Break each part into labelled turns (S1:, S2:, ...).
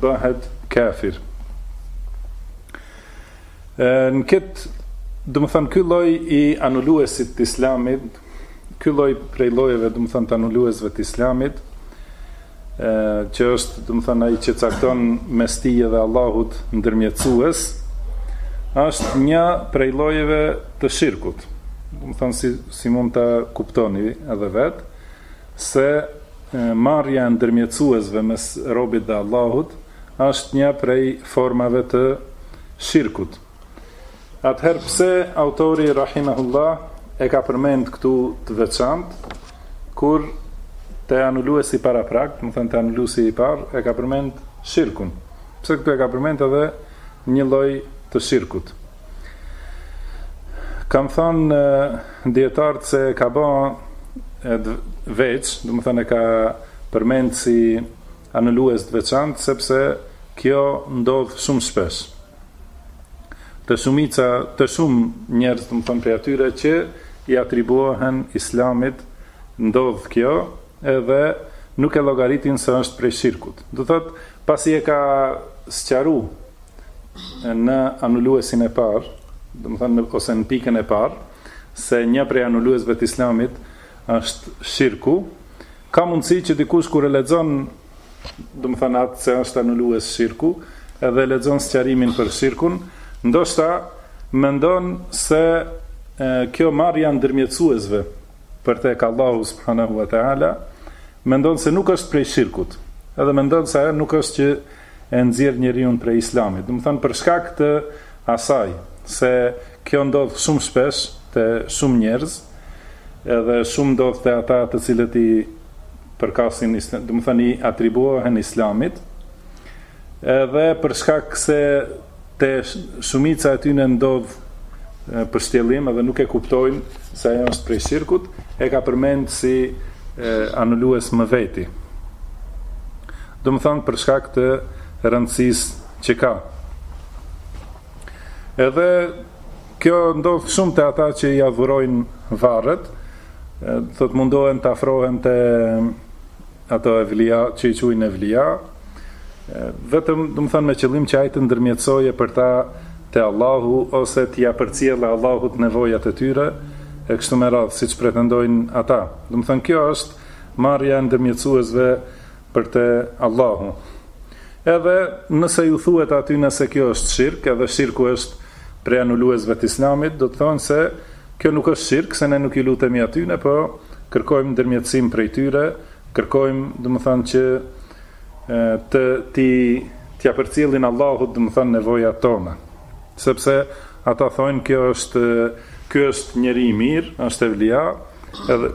S1: bëhet kafir. Në këtë, domethënë, ky lloj i anuluesit të islamit, ky lloj prej llojeve, domethënë, të anuluesve të islamit, që është, domethënë, ai që cakton mes tij dhe Allahut ndërmjetësues, është një prej llojeve të shirkut. Domethënë, si, si mund ta kuptoni edhe vetë, se marrja e ndërmjetësuesve mes robit dhe Allahut është një prej formave të shirkut. Atëherë pse autori rahimahullah e ka përmend këtu të veçantë kur te anuluesi paraprak, domethënë te anuluesi i parë e ka përmend shirkun. Pse këtu e ka përmend edhe një lloj të shirkut? Kanë thënë dijetarët se e ka ba veç, domethënë e ka përmend si anulues të veçantë sepse kjo ndodh shumë shpesh. Te shumica, te shumë njerëz, domethënë prej atyre që i atribuohen Islamit, ndodh kjo edhe nuk e llogaritin se është prej shirkut. Do thotë pasi e ka sqaru në anuluesin e parë, domethënë ose në pikën e parë, se një prej anuluesve të Islamit është shirku, ka mundësi që dikush kur e lexon, domethënë atë se është anulues shirku, edhe e lexon sqarimin për shirkun, ndoshta mendon se e, kjo marrja e ndërmjetësuesve për tek Allahu subhanahu wa taala mendon se nuk është prej shirkut. Edhe mendon se ajo nuk është që e nxjerr njeriun prej Islamit, domethënë për shkak të asaj se kjo ndodh shumë shpesh te shumë njerëz, edhe shumë ndodh te ata të cilët i përkasin, domethënë i atribuohen Islamit, edhe për shkak se Te shumica e tyne ndodh pështjellim edhe nuk e kuptojnë se ajo është prej shirkut, e ka përmend si anulues më veti. Domethënë për shkak të rëndësisë që ka. Edhe kjo ndodh shumë te ata që i adhurojnë varret, do thotë mundohen të afrohen te ato evlia, që i quajnë evlia, vetëm, domethënë me qëllim që ai të ndërmjetësojë për ta te Allahu ose t'ia përcjellë Allahut nevojat e tyre e kështu me radhë, siç pretendojnë ata. Domethënë kjo është marrja e ndërmjetësuesve për te Allahu. Edhe nëse iu thuhet atyne se kjo është shirk, edhe shirku është prej anuluesve të Islamit do të thonë se kjo nuk është shirk se ne nuk ju lutemi atyne po kërkojmë ndërmjetësim prej tyre kërkojmë domethënë që të ti t'ia përcjellin Allahut domethënë nevojat tona sepse ata thonë kjo është ky është njeri i mirë është evlia Edhe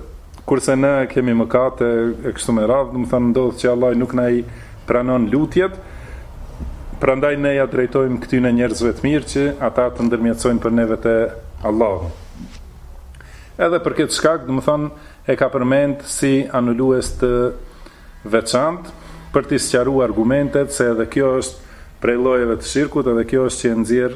S1: kurse ne kemi mëkate e kështu me radhë, domethënë ndodh që Allahu nuk na i pranon lutjet. Prandaj ne ia drejtojmë këtyne njerëzve të mirë që ata të ndërmjetësojnë për neve te Allahu. Edhe për këtë shkak, domethënë e ka përmend si anulues të veçantë për t'i sqaruar argumentet se edhe kjo është prej llojeve të shirkut, edhe kjo është që e nxjerr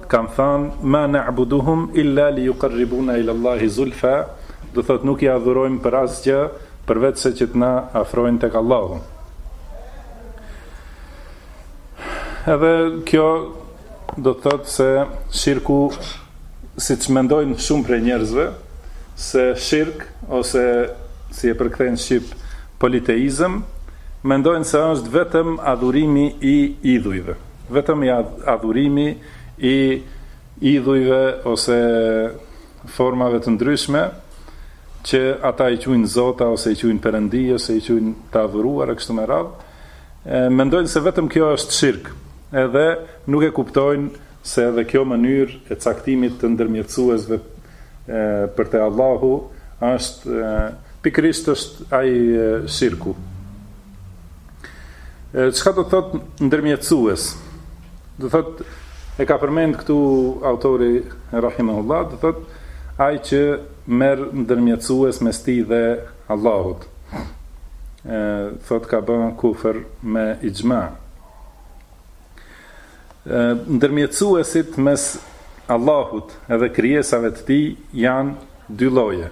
S1: Kanë thënë, Ma na'buduhum illa li yuqarribuna ila Allahi zulfa, do thotë nuk i adhurojmë për asgjë përveçse që të na afrojnë tek Allahu. Edhe kjo do të thotë se shirku siç mendojnë shumë prej njerëzve se shirk ose si e përkthejnë në shqip politeizëm, mendojnë se është vetëm adhurimi i idhujve. Vetëm i adhurimi i idhujve ose formave të ndryshme që ata i quajnë zota ose i quajnë perëndi ose i quajnë të adhuruar e kështu me radhë, mendojnë se vetëm kjo është shirk, edhe nuk e kuptojnë se edhe kjo mënyrë e caktimit të ndërmjetësuesve për te Allahu është pikërisht është ai shirku. Çka do thotë ndërmjetësues? Do thotë e ka përmend këtu autori rahimahullah, do thotë ai që merr ndërmjetësues mes tij dhe Allahut. Ë thotë ka bë kufër me ixhma. Ë ndërmjetësuesit mes Allahut edhe krijesave të tij janë dy lloje.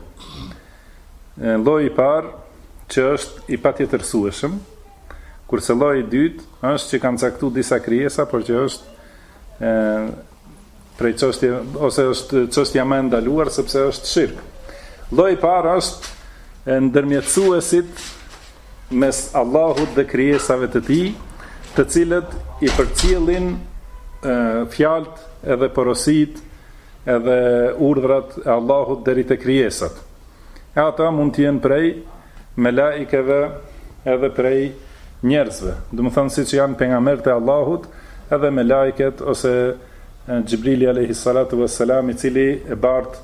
S1: Lloji i parë që është i patjetërsueshëm, kurse lloji i dytë është që kanë caktuar disa krijesa, por që është ë prej çështje ose është çështja më e ndaluar sepse është shirk. Lloji i parë është ndërmjetësuesit mes Allahut dhe krijesave të tij, të cilët i përcjellin fjalët edhe porositë edhe urdhrat e Allahut deri te krijesat. E ata mund të jenë prej melaikeve edhe prej njerëzve. Domethënë siç janë pejgamberët e Allahut, edhe melaiket ose Xhibrili alejhi salatu vesselam i cili e bart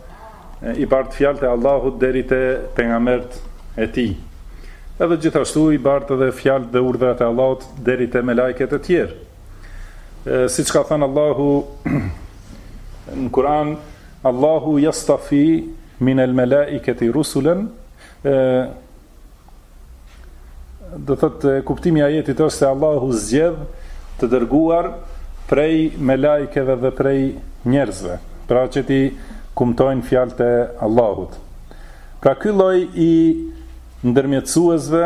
S1: i bart fjalët e Allahut deri te pejgamberët e tij. Edhe gjithashtu i bart edhe fjalët dhe urdhrat e Allahut deri te melaiket e tjerë. Siç ka thënë Allahu në Kur'an, Allahu jastafi min el melaiketi rusulen, do thotë kuptimi i ajetit është se Allahu zgjedh të dërguar prej melaikeve dhe prej njerëzve, pra që t'i kumtojnë fjalët e Allahut. Pra ky lloj i ndërmjetësuesve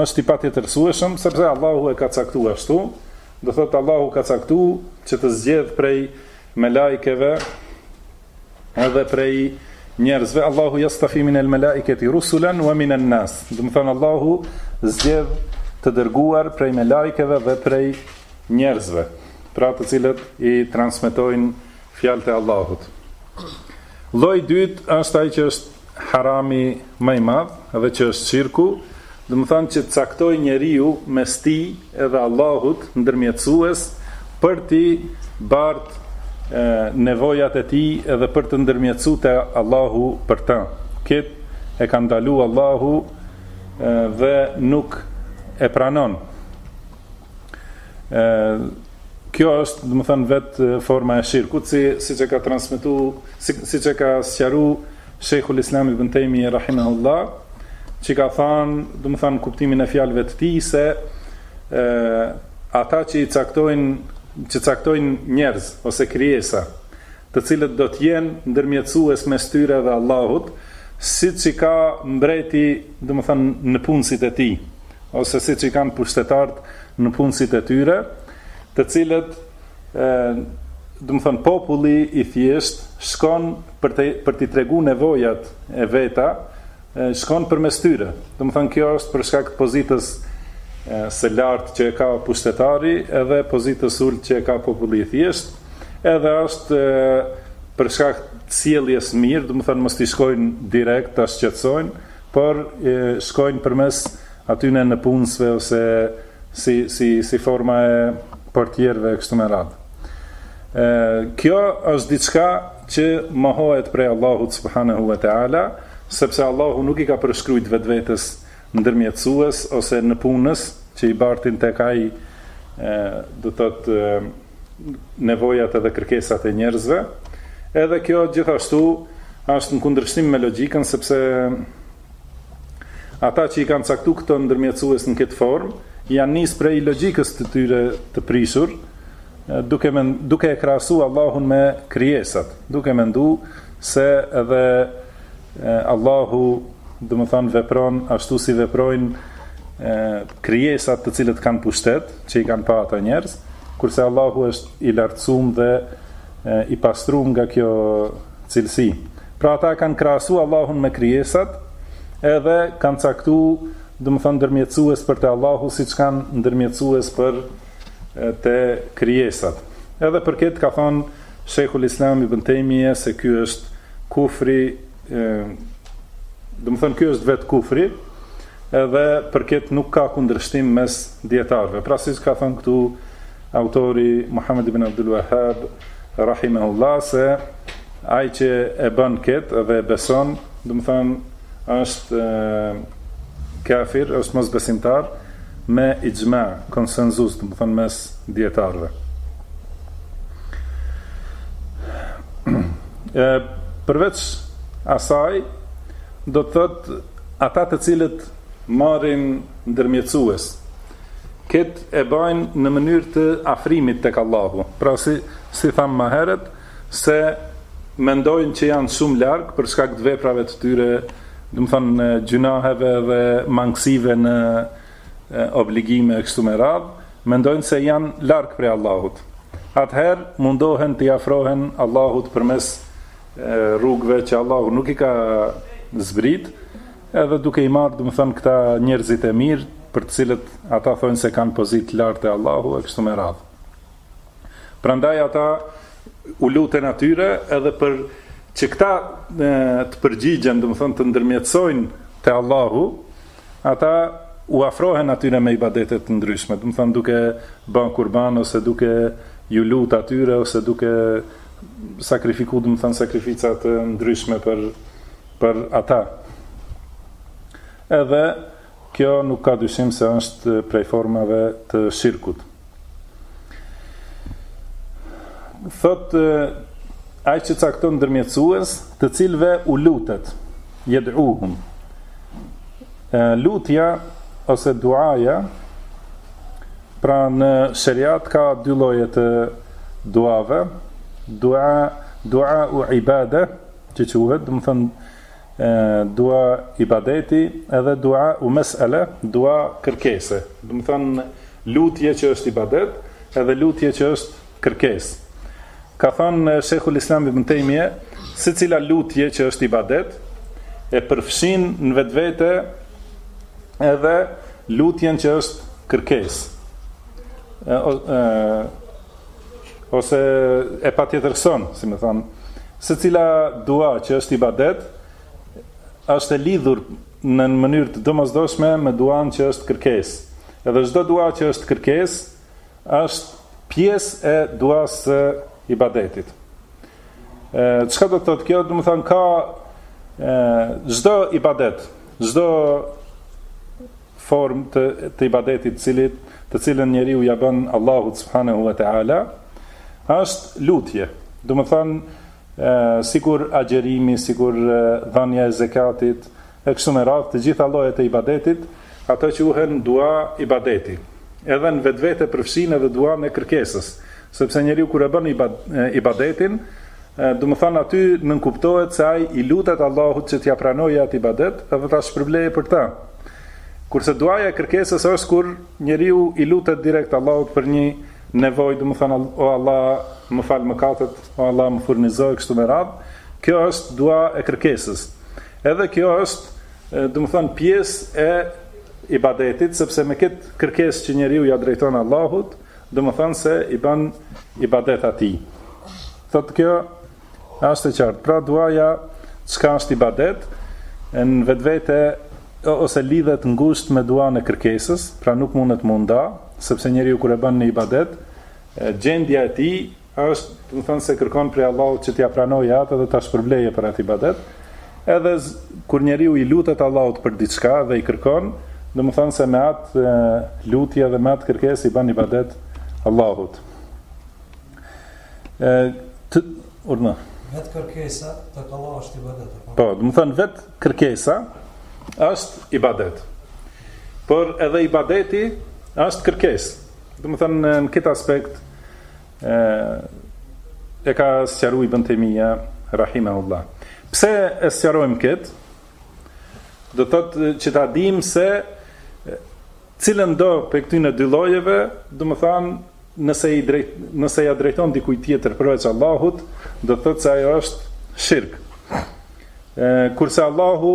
S1: është i patjetërsueshëm, sepse Allahu e ka caktuar ashtu, do thotë Allahu ka caktuar që të zgjedh prej melajkeve edhe prej njerëzve, Allahu yastafi min al-malaikati rusulan wa min an-nas. Domethënë Allahu zgjedh të dërguar prej melajkeve dhe prej njerëzve, pra të cilët i transmetojnë fjalët e Allahut. Lloji i dytë është ai që është harami më i madh dhe që është shirku, domethënë që të caktojë njeriu mes tij edhe Allahut ndërmjetësues për t'i bart nevojat e tij edhe për të ndërmjetësu te Allahu për të. Kët e ka ndalu Allahu dhe nuk e pranon. Ë kjo është, domethënë vetë forma e shirkut, si siç e ka transmetu, si, siç e ka sqaru Sheikhul Islam Ibn Taymi rahimahullah, që ka thënë, domethënë kuptimin e fjalëve të tij se ë ata që i caktojnë që caktojnë njerëz ose krijesa të cilët do të jenë ndërmjetësues mes tyre dhe Allahut, siç i ka mbreti, domethënë nëpunësit e tij, ose siç i kanë pushtetarët nëpunësit e tyre, të cilët, domethënë populli i thjeshtë shkon për të për t'i tregu nevojat e veta, shkon përmes tyre. Domethënë kjo është për shkak të pozitës së lartë që e ka pushtetari edhe pozitës së ultë që e ka populli i thjeshtë, Edhe është për shkak të sjelljes mirë, domethënë mos t'i shkojnë direkt ta shqetësojnë, por shkojnë përmes atyne nëpunësve ose si, si, si forma e portierëve e kështu me radhë. Kjo është diçka që mohohet prej Allahut subhanahu wa taala, sepse Allahu nuk i ka përshkruajt vetvetes ndërmjetësues ose nëpunës që i bartin tek ai do të thotë nevojat edhe kërkesat e njerëzve. Edhe kjo gjithashtu është në kundërshtim me logjikën sepse ata që i kanë caktu këto ndërmjetësues në këtë formë janë nisë prej logjikës të tyre të prishur, duke me, duke e krahasu Allahun me krijesat, duke mendu se edhe Allahu, domethënë vepron ashtu si veprojnë krijesat të cilët kanë pushtet, që i kanë pa ata njerëz, kurse Allahu është i lartësuar dhe i pastruar nga kjo cilësi. Pra ata kanë krahasu Allahun me krijesat, edhe kanë caktu, domethënë, ndërmjetësues për te Allahu, siç kanë ndërmjetësues për te krijesat. Edhe për këtë ka thonë, Shejhul Islam Ibn Tejmije se ky është kufri, domethënë ky është vetë kufri, edhe për këtë nuk ka kundërshtim mes dijetarëve. Pra siç ka thënë këtu autori Muhammed ibn Abdul Wahhab rahimahullah se ai që e bën këtë dhe e beson, domethënë është kafir, është mosbesimtar me ixhma, konsenzus, domethënë mes dijetarëve. E, përveç asaj, do të thotë ata të cilët marrin ndërmjetësues, këtë e bajnë në mënyrë të afrimit tek Allahu. Pra si, si thamë ma herët, se mendojnë që janë shumë larg për shkak të veprave të tyre, domethënë gjynaheve dhe mangësive në obligime e kështu me radhë, mendojnë se janë larg prej Allahut, atëherë mundohen t'i afrohen Allahut përmes rrugëve që Allahu nuk i ka zbrit, edhe duke i marrë, domethënë, këta njerëzit e mirë, për të cilët ata thonë se kanë pozitë të lartë te Allahu e kështu me radhë. Prandaj ata u luten atyre edhe për që këta të përgjigjen, domethënë, të ndërmjetësojnë te Allahu, Ata u afrohen atyre me ibadete të ndryshme, domethënë duke ba kurban ose duke iu lut atyre ose duke sakrifiku, domethënë sakrifica të ndryshme për për ata. Edhe kjo nuk ka dyshim se është prej formave të shirkut. Thotë ai që cakton ndërmjetësues, të cilëve u lutet, jed'uhum. Lutja ose duaja pra në sheriat ka dy lloje të duave, dua duau ibade, që quhet, domethënë Dua ibadeti edhe duau mes'ele, dua kërkese. Domethënë lutje që është ibadet edhe lutje që është kërkesë. Ka thënë Shejhul Islam Ibn Tejmije, secila lutje që është ibadet e përfshin në vetvete edhe lutjen që është kërkesë. Ose e patjetërson, si me thonë, secila dua që është ibadet, është e lidhur në mënyrë të domosdoshme me duan që është kërkesë. Edhe çdo dua që është kërkesë, është pjesë e duasë së ibadetit. Çka do të thotë kjo? Domethënë, ka çdo ibadet, çdo formë të të ibadetit cilit të cilën njeriu ia bën Allahut subhanehu ve teala është lutje domethënë sikur agjerimi sikur dhënia e zekatit e kështu me radhë të gjitha llojet e ibadetit ato quhen dua ibadeti edhe në vetvete përfshin edhe duan e kërkesës Sepse njeriu kur e bën ibadetin, domethënë aty nënkuptohet se ai i lutet Allahut që t'ia pranojë atë ibadet dhe ta shpërblejë për të. Kurse duaja e kërkesës është kur njeriu i lutet direkt Allahut për një nevojë, domethënë o Allah, më fal mëkatet, o Allah, më furnizo kështu me radhë. Kjo është dua e kërkesës. Edhe kjo është, domethënë pjesë e ibadetit, sepse me këtë kërkesë që njeriu ia drejton Allahut, Domethënë se i bën ibadet atij. Thotë kjo është e qartë. Pra duaja çka është ibadet në vetvete ose lidhet ngushtë me duan e kërkesës, pra nuk mundet m'u nda, sepse njeriu kur e bën një ibadet, gjendja e tij Është, domethënë se kërkon prej Allahut që t'ia pranojë atë dhe ta shpërblejë për atë ibadet. Edhe kur njeriu i lutet Allahut për diçka dhe i kërkon, domethënë se me atë lutje dhe me atë kërkesë i bën ibadet Allahut. Ë të urna.
S2: Vet kërkesa te Allahu është ibadet.
S1: Po, po domethënë vet kërkesa është ibadet. Por edhe ibadeti është kërkesë. Domethënë në këtë aspekt e, e ka sqaru Ibn Tejmija rahimehullah Pse e sqarojmë këtë? Do të thotë që ta dimë se cilëndo prej këtyne dy llojeve Domethanë nëse, i drejt, nëse ia drejton dikujt tjetër përveç Allahut Do të thotë se ajo është shirk Kurse Allahu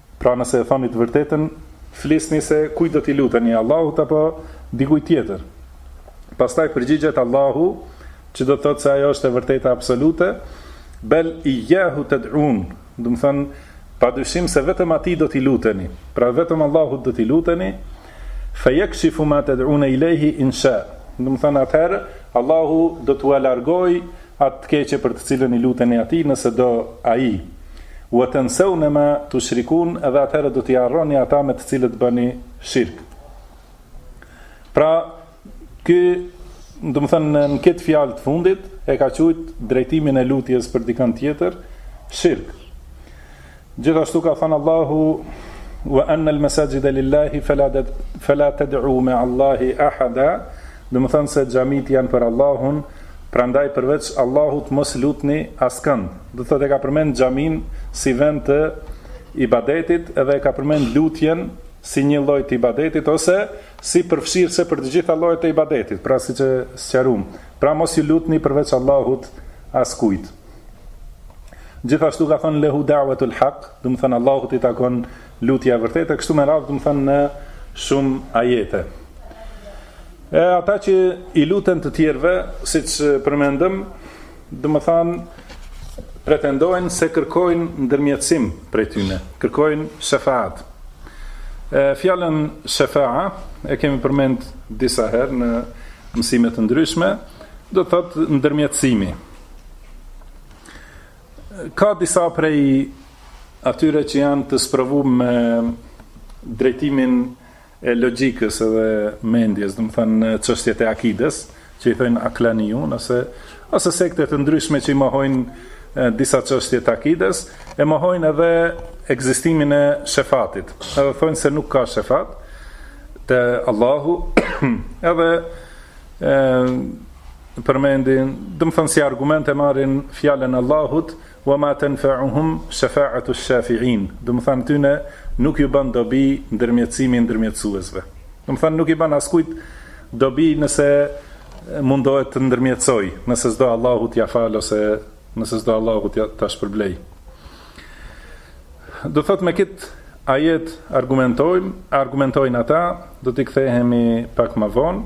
S1: Pra nëse e thoni të vërtetën, flisni se kujt do t'i luteni Allahut apo dikujt tjetër pastaj përgjigjet Allahu që do të thotë se ajo është e vërteta absolute bel ijjahu ted'un domethënë pa dyshim se vetëm atij do t'i luteni pra vetëm Allahut do t'i luteni fa yakshifu ma tad'un ilayhi in sha domethënë atëherë Allahu do t'ua largojë atë keqe për të cilën i luteni atij nëse do ai Wa tansawna ma tushrikun edhe atëherë do t'i harroni ata me të cilët bëni shirk. Pra, ky, domethënë në këtë fjalë të fundit e ka quajt drejtimin e lutjes për dikën tjetër shirk. Gjithashtu ka thënë Allahu wa anna al-masajida lillahi fala fala tad'u ma Allahi ahada, domethënë se xhamitë janë për Allahun, prandaj përveç Allahut mos lutni askënd. Do të thotë e ka përmend xhamin si vend të ibadetit dhe e ka përmend lutjen si një lloj të ibadetit ose si përfshirëse për të gjitha llojet e ibadetit, pra siç e sqaruam. Pra mos ju lutni përveç Allahut askujt. Gjithashtu ka thënë lehu da'watul haq, domethënë Allahut i takon lutja e vërtetë, kështu me radhë domethënë në shumë ajete. E ata që i luten të tjerëve, siç përmendëm, Domethënë pretendojnë se kërkojnë ndërmjetësim prej tyne, kërkojnë shefaat. Fjalën shefaa e kemi përmend disa herë në mësime të ndryshme, do të thotë ndërmjetësimi. Ka disa prej atyre që janë të sprovuar me drejtimin e logjikës edhe mendjes, domethënë çështjet e akides, që i thojnë Aklanijun ose sekte të ndryshme që i mohojnë disa çështje të akides, e mohojnë edhe ekzistimin e shefatit, edhe thonë se nuk ka shefat te Allahu, edhe e përmendin, domethënë si argument e marrin fjalën e Allahut, Wa ma tanfa'uhum shafa'atu shafi'in, domethënë tyne nuk ju bën dobi ndërmjetësimi i ndërmjetësuesve. Domethënë nuk i bën askujt dobi nëse mundohet të ndërmjetësojë, nëse s'do Allahu t'ia falë ose nëse s'do Allahu ta shpërblejë. Do thotë me këtë ajet argumentojmë, argumentojnë ata, do t'i kthehemi pak më vonë,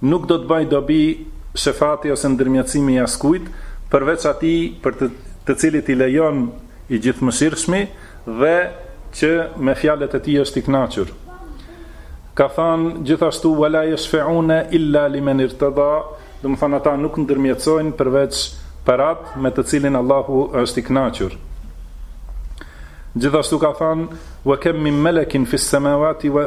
S1: Nuk do të bëjë dobi shefati ose ndërmjetësimi i askujt, përveç atij për të të cilit i lejon i Gjithëmëshirshmi dhe që me fjalët e tij është i kënaqur. Ka thënë gjithashtu, Wa la yashfa'una illa liman irtada, domethënë ata nuk ndërmjetësojnë përveç për atë me të cilin Allahu është i kënaqur. Gjithashtu ka thënë, Wa kam min malakin fis-samawati wa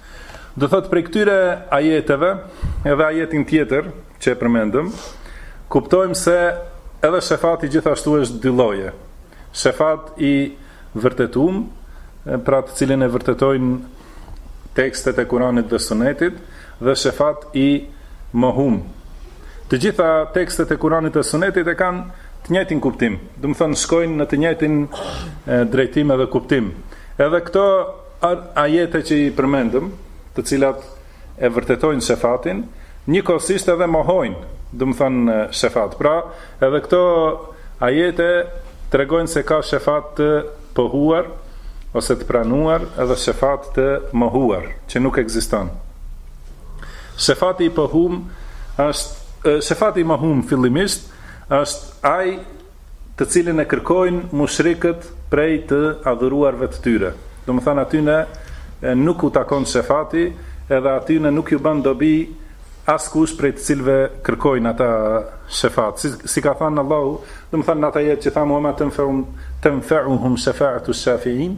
S1: Domethënë prej këtyre ajeteve, edhe ajetin tjetër që e përmendëm, kuptojmë se edhe shefati gjithashtu është dy lloje. Shefat i vërtetum, pra të cilin e vërtetojnë tekstet e Kuranit dhe Sunetit, dhe shefat i mohum. Të gjitha tekstet e Kuranit dhe Sunetit e kanë të njëjtin kuptim, domethënë shkojnë në të njëjtin drejtim edhe kuptim. Edhe këto ajete që i përmendëm, të cilat e vërtetojnë shefatin, njëkohësisht edhe mohojnë, domethënë shefat. Pra, edhe këto ajete tregojnë se ka shefat të pohuar ose të pranuar, edhe shefat të mohuar, që nuk ekziston. Shefati i pohum është shefati i mohum fillimisht është ai të cilin e kërkojnë mushrikët prej të adhuruarve të tyre. Domethënë atyne nuk u takon shefati, edhe atyne nuk ju bën dobi askush prej të cilëve kërkojnë ata shefat. Si, si ka thënë Allahu, domethënë në atë ajet që thamë fa ma tanfa'um tanfa'uhum shafa'atu shafi'in,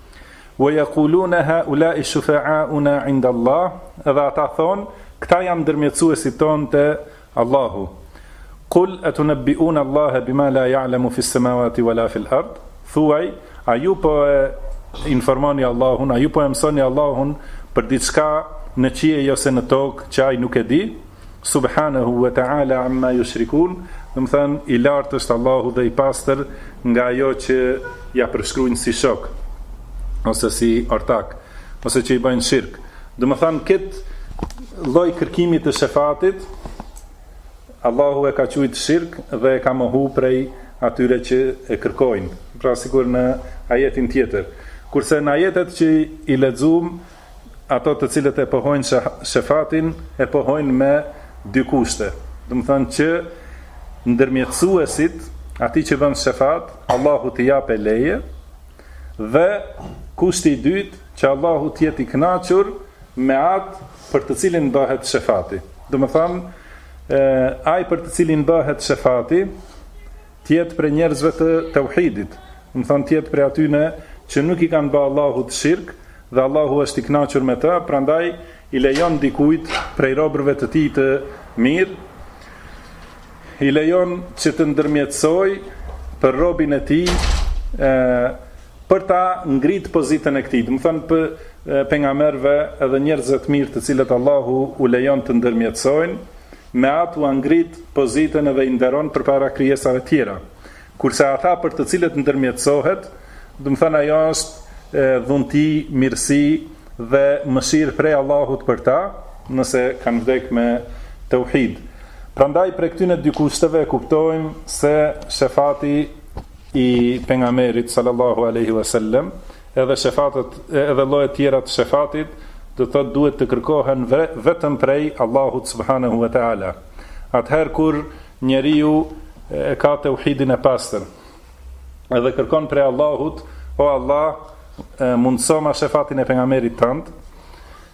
S1: Wa yaquluna haula'i shufa'auna 'inda Allah, edhe ata thonë, këta janë ndërmjetësuesit tonë te Allahu. Kul atunabbi'una Allaha bima la ya'lamu fi s-samawati wa la fi l-ard? Thuaj, a ju po e informoni Allahun, a ju po e mësoni Allahun për diçka në qiej ose në tokë që ai nuk e di? Subhanahu wa ta'ala amma yushrikun, domethënë i lartë është Allahu dhe i pastër nga ajo që ia përshkrujnë si shok ose si ortak ose që i bëjnë shirk. Domethënë kët lloj kërkimit të shefatit Allahu e ka qujt shirk dhe e ka mohu prej atyre që e kërkojnë. Pra sikur në ajetin tjetër. Kurse në ajetet që i lexuam ato të cilët e pohojnë shefatin e pohojnë me dy kushte, domethënë që ndërmjetësuesit, atij që bën shefat, Allahu t'i japë leje dhe kushti i dytë që Allahu të jetë i kënaqur me atë për të cilin bëhet shefati. Domethënë ai për të cilin bëhet shefati Të jetë prej njerëzve të teuhidit, domethënë të jetë prej atyne që nuk i kanë ba Allahut shirk dhe Allahu është i kënaqur me të, prandaj i lejon dikujt prej robërve të tij të mirë i lejon që të ndërmjetësojë për robin e tij, për ta ngrit pozitën e këtij, domethënë prej pejgamberëve edhe njerëzve të mirë të cilët Allahu u lejon të ndërmjetësojnë Me atë ua ngrit pozitën edhe i nderon përpara krijesave tjera. Kurse ata për të cilët ndërmjetësohet, domethonë ajo është dhunti, mirësi dhe mëshirë prej Allahut për ta, nëse kanë vdekë me teuhid. Prandaj prej këtyne dy kushteve e kuptojmë se shefati i Pejgamberit, sallallahu alejhi ve sellem, Edhe shefatet edhe llojet tjera të shefatit, do të thotë duhet të kërkohen vetëm prej Allahut subhanehu ve te ala. Atëherë kur njeriu e ka teuhidin e pastër, edhe kërkon prej Allahut, o Allah, mundësoma shefatin e pejgamberit tëndë,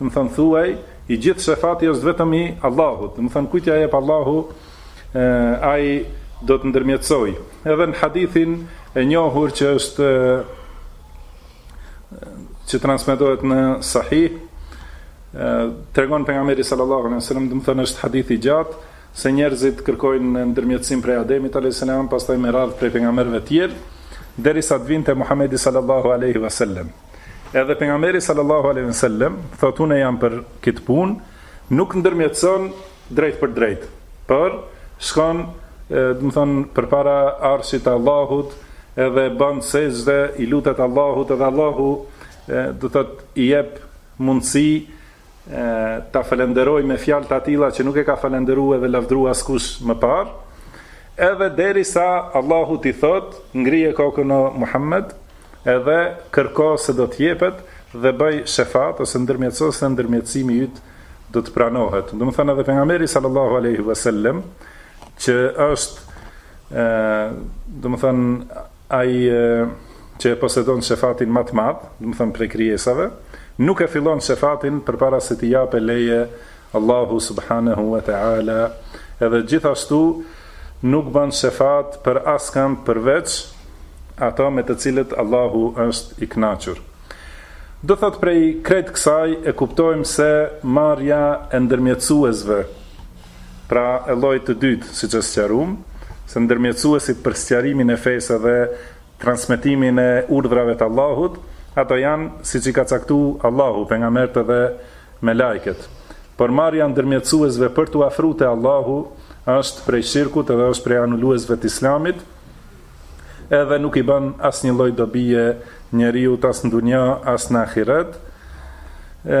S1: Domethënë thuaj, i gjithë shefati është vetëm i Allahut. Domethënë kujt ja jep Allahu, ai do të ndërmjetësojë. Edhe në hadithin e njohur që është që transmetohet në Sahih, tregon pejgamberi sallallahu alaihi wasallam, domethënë është hadith i gjatë, se njerëzit kërkojnë ndërmjetësim prej Ademit alayhis salam, pastaj me radhë prej pejgamberëve të tjerë, derisa të vijnë te Muhamedi sallallahu alaihi wasallam. Edhe pejgamberi sallallahu alejhi ve sellem thotë unë jam për këtë punë, nuk ndërmjetëson drejtpërdrejt. Por shkon, domethonë përpara arshit të Allahut, edhe bën sexhde, i lutet Allahut edhe Allahu do të thotë i jep mundësi ta falenderojë me fjalë të atilla që nuk e ka falenderu edhe lavdru askush më parë, edhe derisa Allahu t'i thotë, ngrije kokën o Muhammed, edhe kërko se do t'jepet, dhe bëj shefat, ose ndërmjetëso se ndërmjetësimi yt do të pranohet. Domethënë edhe pejgamberi sallallahu aleyhi vësallem, që është, domethënë, Ai që e posedon shefatin më të madh, domethonë prej krijesave, nuk e fillon shefatin përpara se t'i japë leje Allahu subhanahu wa taala, edhe gjithashtu nuk bën shefat për askënd përveç ato me të cilët Allahu është i kënaqur. Do thotë prej krejt kësaj e kuptojmë se marrja e ndërmjetësuesve Pra e llojit të dytë, siç e sqaruam, se ndërmjetësuesit për sqarimin e fesë dhe transmetimin e urdhrave të Allahut, ato janë siç i ka caktu Allahu, pejgambertë dhe melajket. Por marrja e ndërmjetësuesve për t'u afru te Allahu është prej shirkut dhe është prej anuluesve t'Islamit, edhe nuk i bën asnjë lloj dobie njeriut as n'dunja as n'ahiret. E.